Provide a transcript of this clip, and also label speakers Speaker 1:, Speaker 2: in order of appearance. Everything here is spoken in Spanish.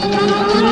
Speaker 1: ¡Gracias!